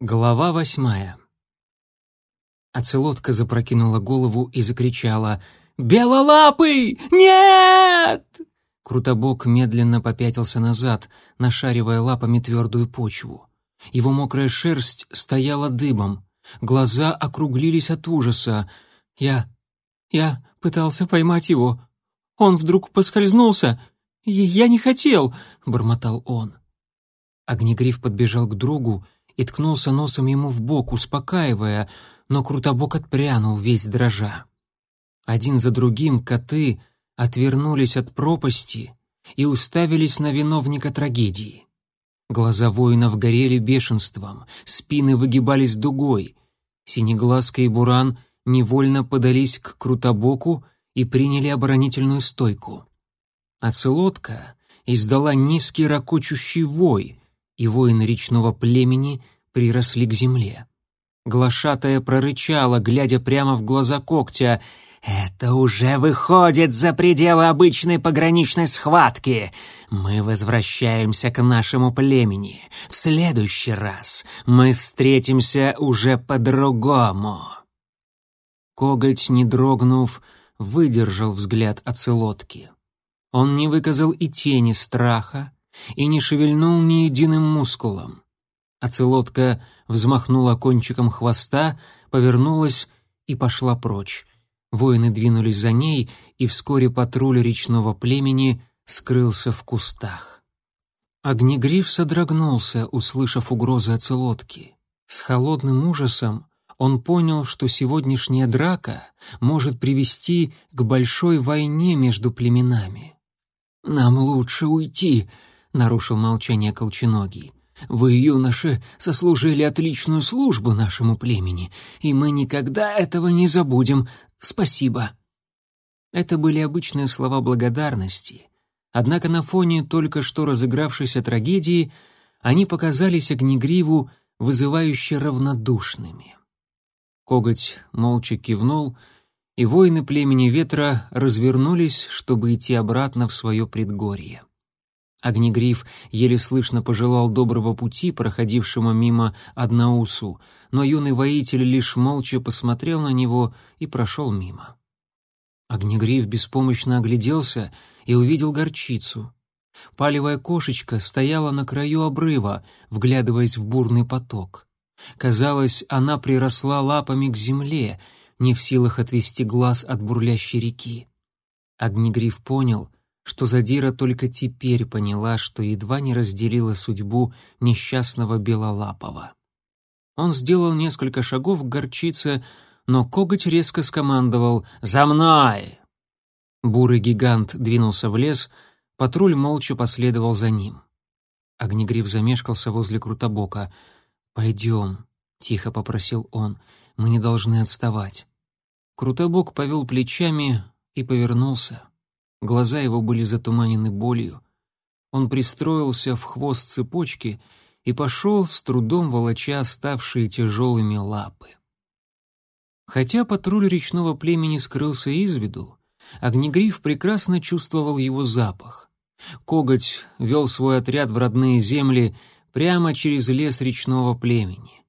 Глава восьмая. Оцелотка запрокинула голову и закричала «Белолапый! Нет!» Крутобок медленно попятился назад, нашаривая лапами твердую почву. Его мокрая шерсть стояла дыбом, глаза округлились от ужаса. «Я... я пытался поймать его. Он вдруг поскользнулся. Я не хотел!» — бормотал он. Огнегриф подбежал к другу и ткнулся носом ему в бок, успокаивая, но Крутобок отпрянул весь дрожа. Один за другим коты отвернулись от пропасти и уставились на виновника трагедии. Глаза воинов горели бешенством, спины выгибались дугой. Синеглазка и Буран невольно подались к Крутобоку и приняли оборонительную стойку. Оцелотка издала низкий ракочущий вой, и воины речного племени приросли к земле. Глашатая прорычала, глядя прямо в глаза когтя. «Это уже выходит за пределы обычной пограничной схватки. Мы возвращаемся к нашему племени. В следующий раз мы встретимся уже по-другому». Коготь, не дрогнув, выдержал взгляд оцелотки. Он не выказал и тени страха, и не шевельнул ни единым мускулом. Оцелотка взмахнула кончиком хвоста, повернулась и пошла прочь. Воины двинулись за ней, и вскоре патруль речного племени скрылся в кустах. Огнегриф содрогнулся, услышав угрозы оцелотки. С холодным ужасом он понял, что сегодняшняя драка может привести к большой войне между племенами. «Нам лучше уйти», нарушил молчание Колченогий. Вы, юноши, сослужили отличную службу нашему племени, и мы никогда этого не забудем. Спасибо. Это были обычные слова благодарности. Однако на фоне только что разыгравшейся трагедии они показались Огнегриву вызывающе равнодушными. Коготь молча кивнул, и воины племени ветра развернулись, чтобы идти обратно в свое предгорье. Огнегриф еле слышно пожелал доброго пути проходившему мимо Одноусу, но юный воитель лишь молча посмотрел на него и прошел мимо. Огнегриф беспомощно огляделся и увидел горчицу. Палевая кошечка стояла на краю обрыва, вглядываясь в бурный поток. Казалось, она приросла лапами к земле, не в силах отвести глаз от бурлящей реки. Огнегриф понял, что Задира только теперь поняла, что едва не разделила судьбу несчастного Белолапова. Он сделал несколько шагов к горчице, но коготь резко скомандовал «За мной!». Бурый гигант двинулся в лес, патруль молча последовал за ним. Огнегриф замешкался возле Крутобока. «Пойдем», — тихо попросил он, — «мы не должны отставать». Крутобок повел плечами и повернулся. Глаза его были затуманены болью. Он пристроился в хвост цепочки и пошел, с трудом волоча ставшие тяжелыми лапы. Хотя патруль речного племени скрылся из виду, Огнегриф прекрасно чувствовал его запах. Коготь вел свой отряд в родные земли прямо через лес речного племени.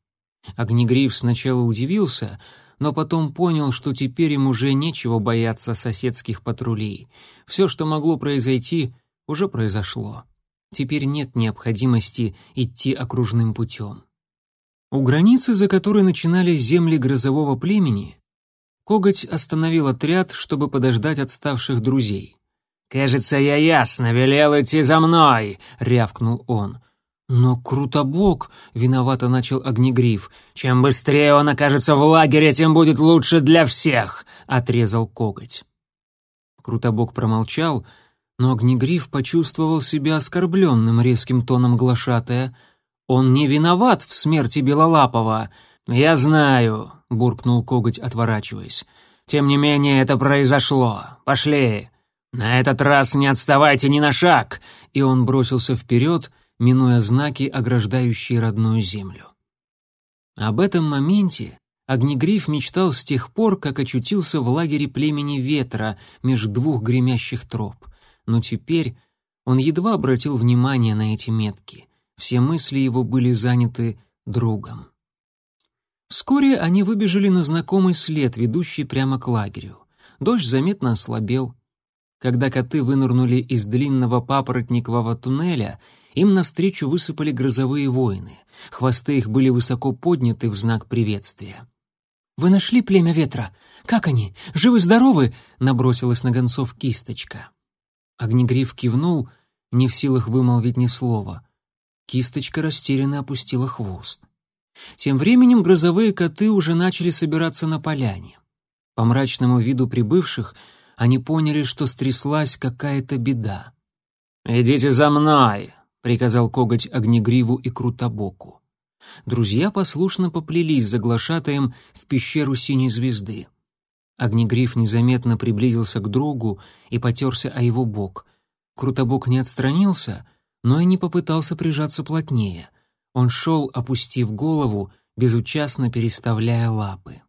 Огнегриф сначала удивился — но потом понял, что теперь им уже нечего бояться соседских патрулей. Все, что могло произойти, уже произошло. Теперь нет необходимости идти окружным путем. У границы, за которой начинались земли грозового племени, Коготь остановил отряд, чтобы подождать отставших друзей. «Кажется, я ясно велел идти за мной!» — рявкнул он. «Но Крутобок!» — виновато начал Огнегриф. «Чем быстрее он окажется в лагере, тем будет лучше для всех!» — отрезал коготь. Крутобок промолчал, но Огнегриф почувствовал себя оскорбленным резким тоном глашатая. «Он не виноват в смерти Белолапова!» «Я знаю!» — буркнул коготь, отворачиваясь. «Тем не менее, это произошло. Пошли! На этот раз не отставайте ни на шаг!» И он бросился вперед — минуя знаки, ограждающие родную землю. Об этом моменте Огнегриф мечтал с тех пор, как очутился в лагере племени Ветра между двух гремящих троп, но теперь он едва обратил внимание на эти метки. Все мысли его были заняты другом. Вскоре они выбежали на знакомый след, ведущий прямо к лагерю. Дождь заметно ослабел. Когда коты вынырнули из длинного папоротникового туннеля, им навстречу высыпали грозовые воины. Хвосты их были высоко подняты в знак приветствия. «Вы нашли племя ветра? Как они? Живы-здоровы?» — набросилась на гонцов кисточка. Огнегриф кивнул, не в силах вымолвить ни слова. Кисточка растерянно опустила хвост. Тем временем грозовые коты уже начали собираться на поляне. По мрачному виду прибывших они поняли, что стряслась какая-то беда. «Идите за мной!» — приказал коготь Огнегриву и Крутобоку. Друзья послушно поплелись за глашатаем в пещеру Синей Звезды. Огнегриф незаметно приблизился к другу и потерся о его бок. Крутобок не отстранился, но и не попытался прижаться плотнее. Он шел, опустив голову, безучастно переставляя лапы.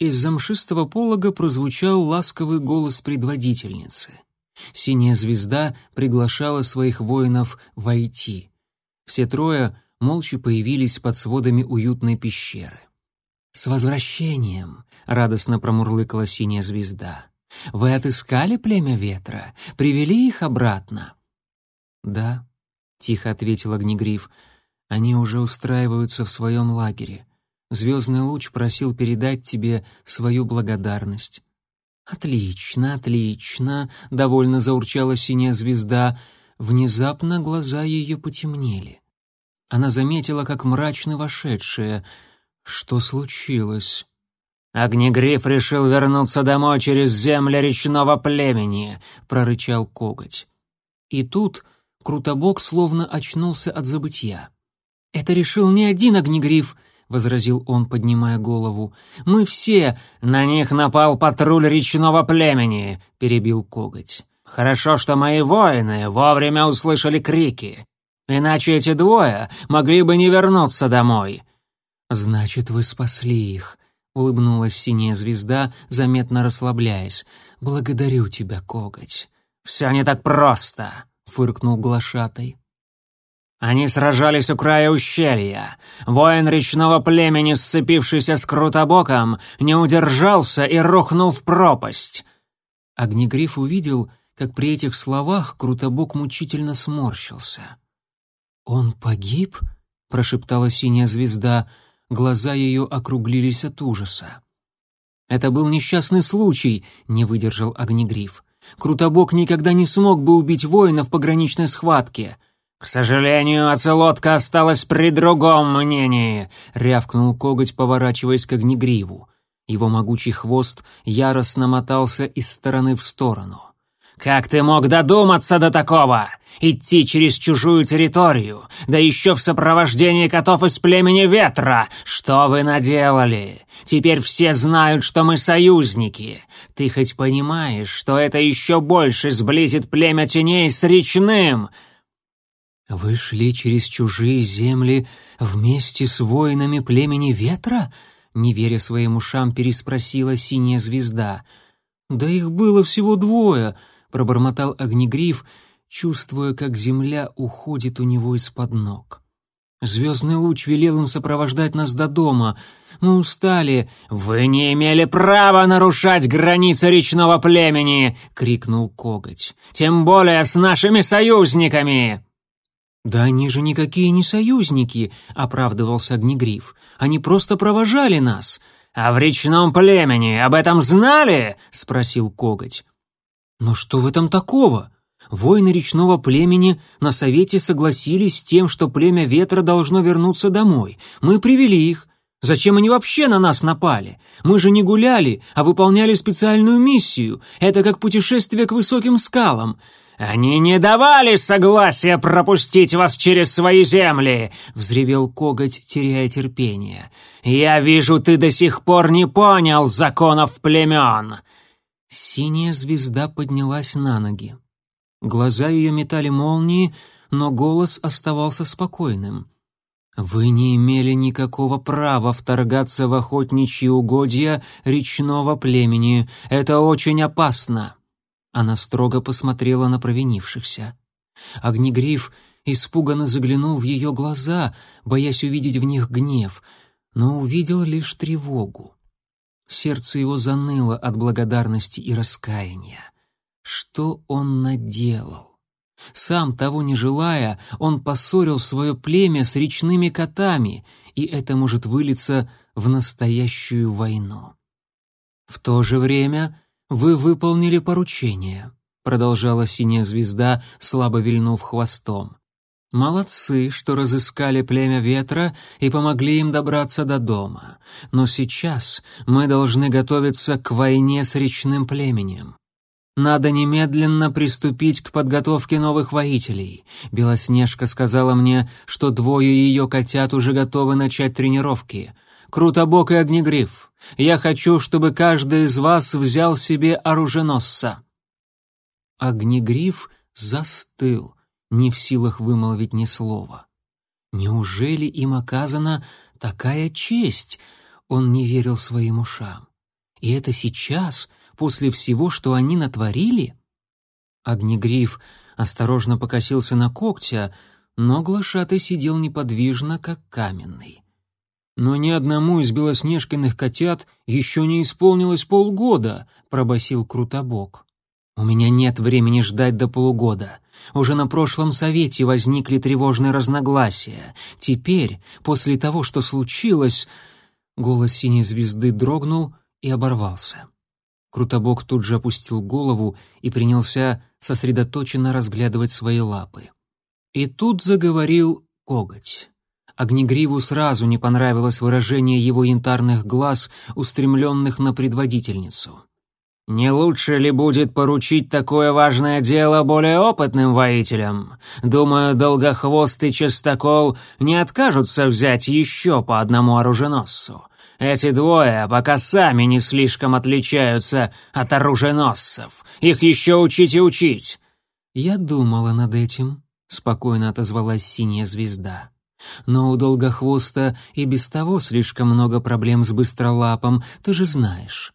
Из замшистого полога прозвучал ласковый голос предводительницы. Синяя звезда приглашала своих воинов войти. Все трое молча появились под сводами уютной пещеры. «С возвращением!» — радостно промурлыкала синяя звезда. «Вы отыскали племя ветра? Привели их обратно?» «Да», — тихо ответил Огнегриф, — «они уже устраиваются в своем лагере. Звездный луч просил передать тебе свою благодарность». «Отлично, отлично», — довольно заурчала синяя звезда. Внезапно глаза ее потемнели. Она заметила, как мрачно вошедшая. Что случилось? «Огнегриф решил вернуться домой через земли речного племени», — прорычал коготь. И тут Крутобок словно очнулся от забытья. «Это решил не один огнегриф», — возразил он, поднимая голову. «Мы все...» «На них напал патруль речного племени», — перебил коготь. «Хорошо, что мои воины вовремя услышали крики. Иначе эти двое могли бы не вернуться домой». «Значит, вы спасли их», — улыбнулась синяя звезда, заметно расслабляясь. «Благодарю тебя, коготь». «Все не так просто», фыркнул глашатай. Они сражались у края ущелья. Воин речного племени, сцепившийся с Крутобоком, не удержался и рухнул в пропасть. Огнегриф увидел, как при этих словах Крутобок мучительно сморщился. «Он погиб?» — прошептала синяя звезда. Глаза ее округлились от ужаса. «Это был несчастный случай», — не выдержал Огнегриф. Крутобок никогда не смог бы убить воина в пограничной схватке. «К сожалению, оцелотка осталась при другом мнении», — рявкнул коготь, поворачиваясь к огнегриву. Его могучий хвост яростно мотался из стороны в сторону. «Как ты мог додуматься до такого? Идти через чужую территорию, да еще в сопровождении котов из племени Ветра! Что вы наделали? Теперь все знают, что мы союзники. Ты хоть понимаешь, что это еще больше сблизит племя теней с речным?» «Вы шли через чужие земли вместе с воинами племени Ветра?» Не веря своим ушам, переспросила синяя звезда. «Да их было всего двое», пробормотал огнегриф, чувствуя, как земля уходит у него из-под ног. Звездный луч велел им сопровождать нас до дома. Мы устали. «Вы не имели права нарушать границы речного племени!» — крикнул коготь. «Тем более с нашими союзниками!» «Да они же никакие не союзники!» — оправдывался Огнегриф. «Они просто провожали нас!» «А в речном племени об этом знали?» — спросил коготь. Но что в этом такого? Воины речного племени на совете согласились с тем, что племя ветра должно вернуться домой. Мы привели их. Зачем они вообще на нас напали? Мы же не гуляли, а выполняли специальную миссию. Это как путешествие к высоким скалам. «Они не давали согласия пропустить вас через свои земли!» — взревел коготь, теряя терпение. «Я вижу, ты до сих пор не понял законов племен!» Синяя звезда поднялась на ноги. Глаза ее метали молнии, но голос оставался спокойным. «Вы не имели никакого права вторгаться в охотничьи угодья речного племени. Это очень опасно!» Она строго посмотрела на провинившихся. Огнегриф испуганно заглянул в ее глаза, боясь увидеть в них гнев. но увидел лишь тревогу. Сердце его заныло от благодарности и раскаяния. Что он наделал? Сам того не желая, он поссорил свое племя с речными котами, и это может вылиться в настоящую войну. В то же время вы выполнили поручение, продолжала синяя звезда, слабо вильнув хвостом. Молодцы, что разыскали племя ветра и помогли им добраться до дома. Но сейчас мы должны готовиться к войне с речным племенем. Надо немедленно приступить к подготовке новых воителей. Белоснежка сказала мне, что двое ее котят уже готовы начать тренировки. Крутобок и Огнегриф. Я хочу, чтобы каждый из вас взял себе оруженосца. Огнегриф застыл не в силах вымолвить ни слова. Неужели им оказана такая честь? Он не верил своим ушам. И это сейчас, после всего, что они натворили? Огнегриф осторожно покосился на когтя, но глашатый сидел неподвижно, как каменный. «Но ни одному из белоснежкиных котят еще не исполнилось полгода», — пробасил Крутобок. «У меня нет времени ждать до полугода. Уже на прошлом совете возникли тревожные разногласия. Теперь, после того, что случилось...» Голос синей звезды дрогнул и оборвался. Крутобок тут же опустил голову и принялся сосредоточенно разглядывать свои лапы. И тут заговорил коготь. Огнегриву сразу не понравилось выражение его янтарных глаз, устремленных на предводительницу. Не лучше ли будет поручить такое важное дело более опытным воителям? Думаю, Долгохвост и Чистокол не откажутся взять еще по одному оруженосцу. Эти двое пока сами не слишком отличаются от оруженосцев. Их еще учить и учить». «Я думала над этим», — спокойно отозвалась синяя звезда. «Но у Долгохвоста и без того слишком много проблем с Быстролапом, ты же знаешь».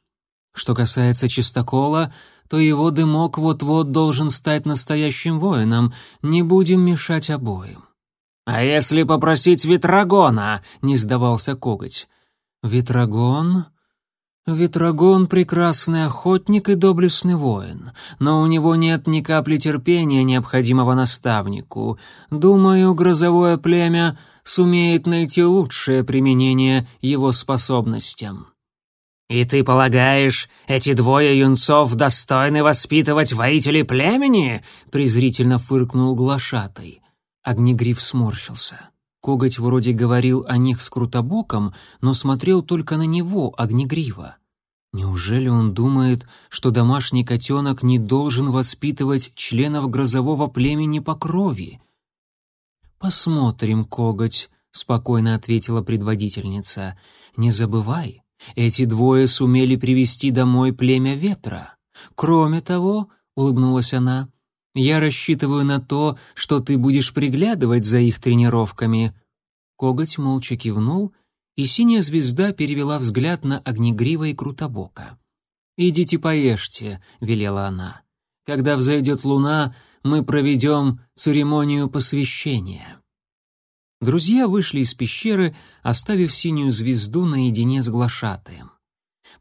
Что касается чистокола, то его дымок вот-вот должен стать настоящим воином, не будем мешать обоим. «А если попросить Ветрогона?» — не сдавался коготь. «Ветрогон?» «Ветрогон — прекрасный охотник и доблестный воин, но у него нет ни капли терпения, необходимого наставнику. Думаю, грозовое племя сумеет найти лучшее применение его способностям». «И ты полагаешь, эти двое юнцов достойны воспитывать воителей племени?» — презрительно фыркнул глашатай. Огнегриф сморщился. Коготь вроде говорил о них с Крутобоком, но смотрел только на него, Огнегрива. Неужели он думает, что домашний котенок не должен воспитывать членов грозового племени по крови? «Посмотрим, коготь», — спокойно ответила предводительница. «Не забывай, эти двое сумели привести домой племя ветра. Кроме того, улыбнулась она, я рассчитываю на то, что ты будешь приглядывать за их тренировками. Коготь молча кивнул, и синяя звезда перевела взгляд на Огнегрива и Крутобока. «Идите поешьте», — велела она. «Когда взойдет луна, мы проведем церемонию посвящения». Друзья вышли из пещеры, оставив синюю звезду наедине с глашатаем.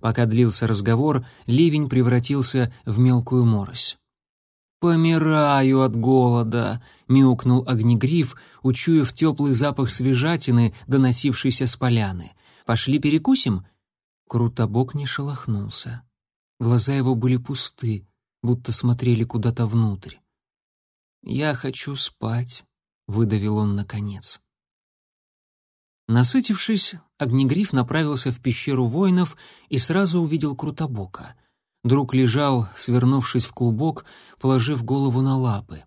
Пока длился разговор, ливень превратился в мелкую морось. «Помираю от голода!» — мяукнул огнегриф, учуяв теплый запах свежатины, доносившийся с поляны. «Пошли перекусим?» Крутобок не шелохнулся. Глаза его были пусты, будто смотрели куда-то внутрь. «Я хочу спать», — выдавил он наконец. Насытившись, Огнегриф направился в пещеру воинов и сразу увидел Крутобока. Друг лежал, свернувшись в клубок, положив голову на лапы.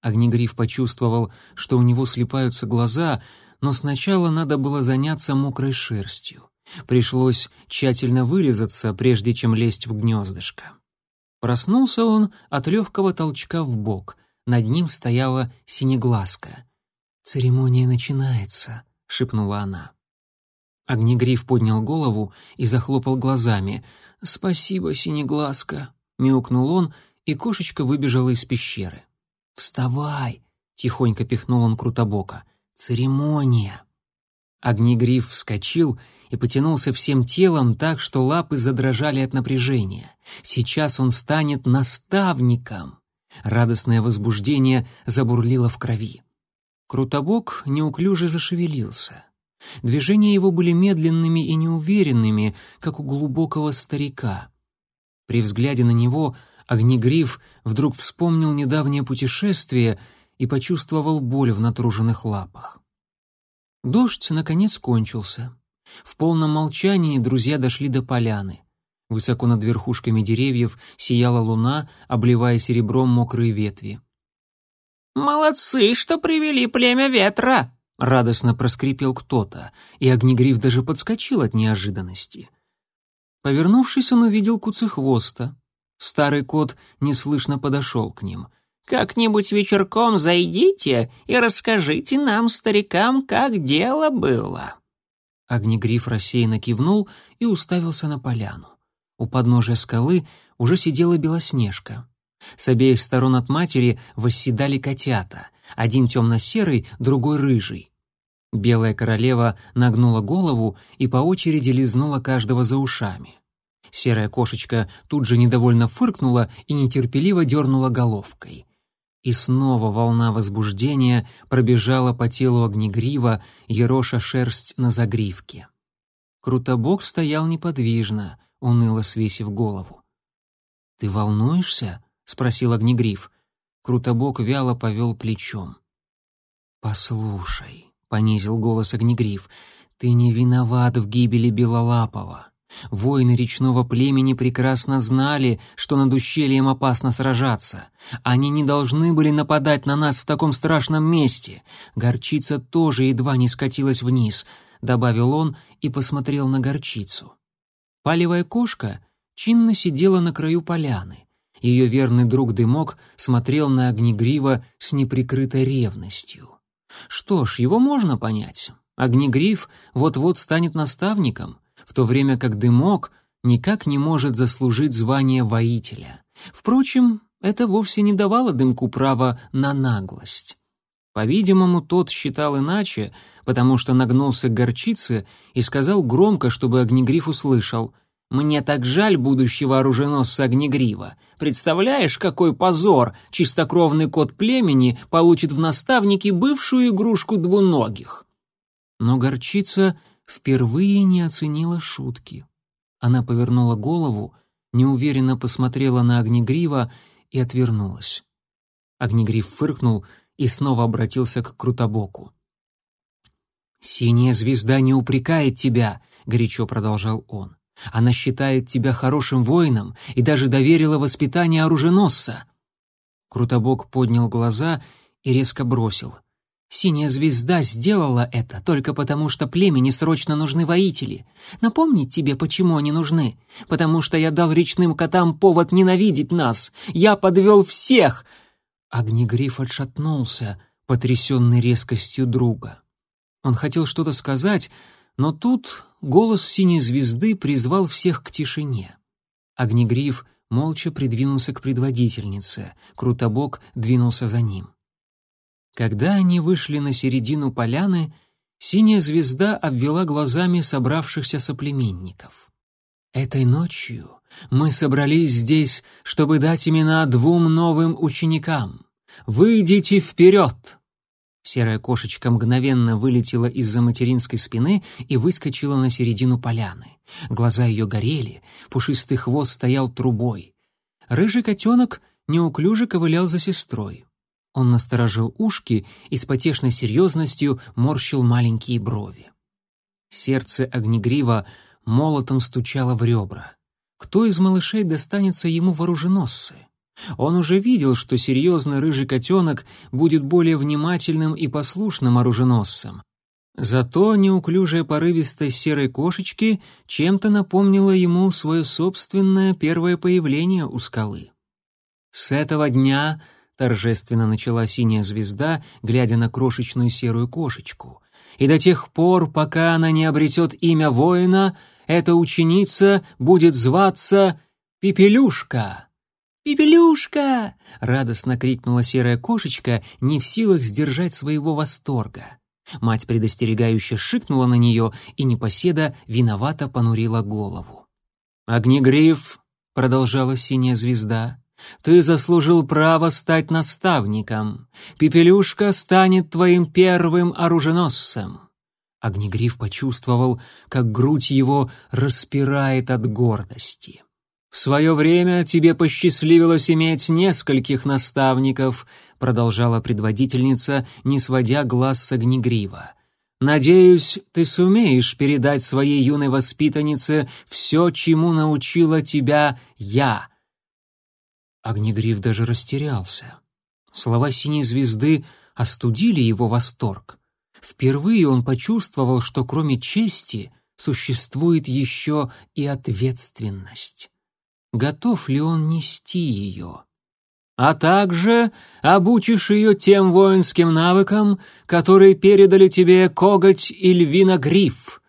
Огнегриф почувствовал, что у него слепаются глаза, но сначала надо было заняться мокрой шерстью. Пришлось тщательно вырезаться, прежде чем лезть в гнездышко. Проснулся он от легкого толчка в бок. Над ним стояла синеглазка. «Церемония начинается», — шепнула она. Огнегриф поднял голову и захлопал глазами. «Спасибо, синеглазка», — мяукнул он, и кошечка выбежала из пещеры. «Вставай!» — тихонько пихнул он Крутобока. «Церемония!» Огнегриф вскочил и потянулся всем телом так, что лапы задрожали от напряжения. Сейчас он станет наставником. Радостное возбуждение забурлило в крови. Крутобок неуклюже зашевелился. Движения его были медленными и неуверенными, как у глубокого старика. При взгляде на него Огнегриф вдруг вспомнил недавнее путешествие и почувствовал боль в натруженных лапах. Дождь, наконец, кончился. В полном молчании друзья дошли до поляны. Высоко над верхушками деревьев сияла луна, обливая серебром мокрые ветви. «Молодцы, что привели племя ветра!» — радостно проскрипел кто-то, и Огнегриф даже подскочил от неожиданности. Повернувшись, он увидел куцехвоста. Старый кот неслышно подошел к ним. «Как-нибудь вечерком зайдите и расскажите нам, старикам, как дело было». Огнегриф рассеянно кивнул и уставился на поляну. У подножия скалы уже сидела Белоснежка. С обеих сторон от матери восседали котята, один темно-серый, другой рыжий. Белая королева нагнула голову и по очереди лизнула каждого за ушами. Серая кошечка тут же недовольно фыркнула и нетерпеливо дернула головкой. И снова волна возбуждения пробежала по телу огнегрива, ероша шерсть на загривке. Крутобок стоял неподвижно, уныло свесив голову. «Ты волнуешься?» — спросил Огнегриф. Крутобок вяло повел плечом. «Послушай», — понизил голос Огнегриф, — «ты не виноват в гибели Белолапова. Воины речного племени прекрасно знали, что над ущельем опасно сражаться. Они не должны были нападать на нас в таком страшном месте. Горчица тоже едва не скатилась вниз», — добавил он и посмотрел на горчицу. Палевая кошка чинно сидела на краю поляны. Ее верный друг Дымок смотрел на Огнегрива с неприкрытой ревностью. Что ж, его можно понять. Огнегрив вот-вот станет наставником, в то время как Дымок никак не может заслужить звание воителя. Впрочем, это вовсе не давало Дымку права на наглость. По-видимому, тот считал иначе, потому что нагнулся к горчице и сказал громко, чтобы Огнегриф услышал. «Мне так жаль будущего оруженосца Огнегрива. Представляешь, какой позор! Чистокровный кот племени получит в наставнике бывшую игрушку двуногих!» Но горчица впервые не оценила шутки. Она повернула голову, неуверенно посмотрела на Огнегрива и отвернулась. Огнегрив фыркнул — и снова обратился к Крутобоку. «Синяя звезда не упрекает тебя», — горячо продолжал он. «Она считает тебя хорошим воином и даже доверила воспитание оруженосца». Крутобок поднял глаза и резко бросил. «Синяя звезда сделала это только потому, что племени срочно нужны воители. Напомнить тебе, почему они нужны? Потому что я дал речным котам повод ненавидеть нас. Я подвел всех!» Огнегриф отшатнулся, потрясенный резкостью друга. Он хотел что-то сказать, но тут голос синей звезды призвал всех к тишине. Огнегриф молча придвинулся к предводительнице, Крутобок двинулся за ним. Когда они вышли на середину поляны, синяя звезда обвела глазами собравшихся соплеменников. Этой ночью мы собрались здесь, чтобы дать имена двум новым ученикам. Выйдите вперед!» Серая кошечка мгновенно вылетела из-за материнской спины и выскочила на середину поляны. Глаза ее горели, пушистый хвост стоял трубой. Рыжий котенок неуклюже ковылял за сестрой. Он насторожил ушки и с потешной серьезностью морщил маленькие брови. Сердце огнегрива молотом стучало в ребра. Кто из малышей достанется ему вооруженосцы? Он уже видел, что серьезный рыжий котенок будет более внимательным и послушным оруженосцем. Зато неуклюжая порывистость серой кошечки чем-то напомнила ему свое собственное первое появление у скалы. С этого дня торжественно начала синяя звезда, глядя на крошечную серую кошечку и до тех пор, пока она не обретет имя воина, эта ученица будет зваться Пепелюшка. «Пепелюшка!» — радостно крикнула серая кошечка, не в силах сдержать своего восторга. Мать предостерегающе шикнула на нее, и непоседа виновато понурила голову. «Огнегриф», — продолжала синяя звезда, — «ты заслужил право стать наставником. Пепелюшка станет твоим первым оруженосцем». Огнегриф почувствовал, как грудь его распирает от гордости. «В свое время тебе посчастливилось иметь нескольких наставников», продолжала предводительница, не сводя глаз с огнегрива. «Надеюсь, ты сумеешь передать своей юной воспитаннице все, чему научила тебя я». Огнегриф даже растерялся. Слова синей звезды остудили его восторг. Впервые он почувствовал, что кроме чести существует еще и ответственность готов ли он нести ее. А также обучишь ее тем воинским навыкам, которые передали тебе коготь и львиногриф.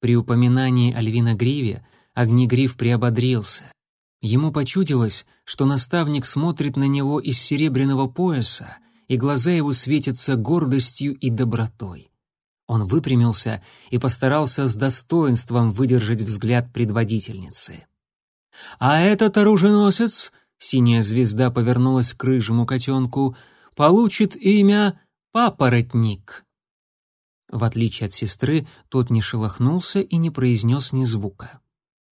При упоминании о львиногриве огнегриф приободрился. Ему почудилось, что наставник смотрит на него из серебряного пояса, и глаза его светятся гордостью и добротой. Он выпрямился и постарался с достоинством выдержать взгляд предводительницы. А этот оруженосец, синяя звезда повернулась к рыжему котенку, получит имя Папоротник. В отличие от сестры, тот не шелохнулся и не произнес ни звука.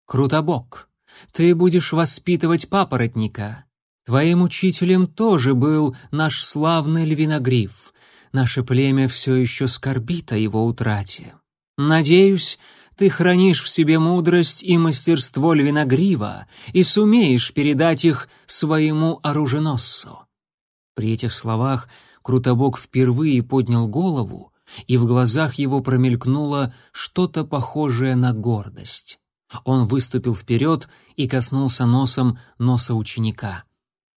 «Крутобок, ты будешь воспитывать папоротника. Твоим учителем тоже был наш славный львиногриф. Наше племя все еще скорбит о его утрате. Надеюсь, ты хранишь в себе мудрость и мастерство львиногрива и сумеешь передать их своему оруженосцу». При этих словах Крутобок впервые поднял голову, и в глазах его промелькнуло что-то похожее на гордость. Он выступил вперед и коснулся носом носа ученика.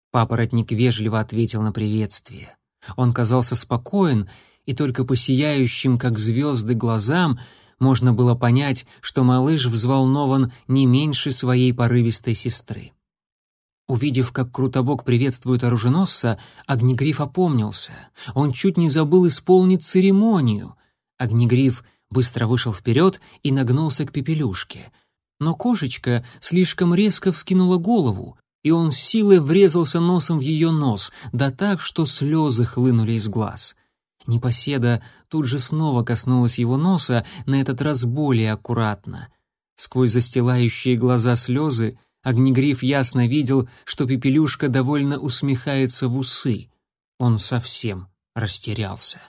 Папоротник вежливо ответил на приветствие. Он казался спокоен, и только по сияющим, как звезды, глазам можно было понять, что малыш взволнован не меньше своей порывистой сестры. Увидев, как Крутобок приветствует оруженосца, Огнегриф опомнился. Он чуть не забыл исполнить церемонию. Огнегриф быстро вышел вперед и нагнулся к пепелюшке. Но кошечка слишком резко вскинула голову, и он силой врезался носом в ее нос, да так, что слезы хлынули из глаз. Непоседа тут же снова коснулась его носа, на этот раз более аккуратно. Сквозь застилающие глаза слезы Огнегриф ясно видел, что Пепелюшка довольно усмехается в усы. Он совсем растерялся.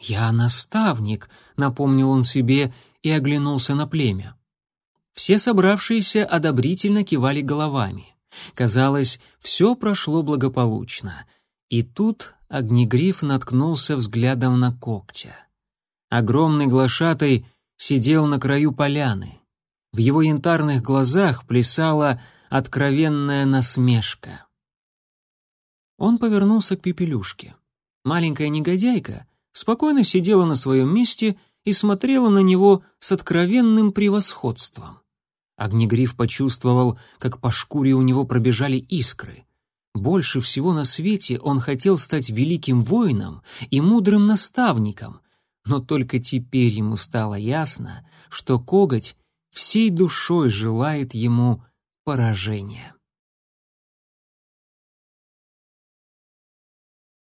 «Я наставник», — напомнил он себе и оглянулся на племя. Все собравшиеся одобрительно кивали головами. Казалось, все прошло благополучно. И тут Огнегриф наткнулся взглядом на когтя. Огромный глашатай сидел на краю поляны. В его янтарных глазах плясала откровенная насмешка. Он повернулся к Пепелюшке. Маленькая негодяйка спокойно сидела на своем месте и смотрела на него с откровенным превосходством. Огнегриф почувствовал, как по шкуре у него пробежали искры. Больше всего на свете он хотел стать великим воином и мудрым наставником, но только теперь ему стало ясно, что коготь всей душой желает ему поражения.